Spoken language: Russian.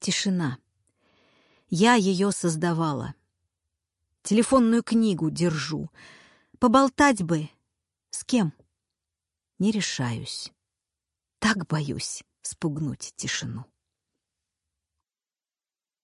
Тишина. Я ее создавала. Телефонную книгу держу. Поболтать бы. С кем? Не решаюсь. Так боюсь спугнуть тишину.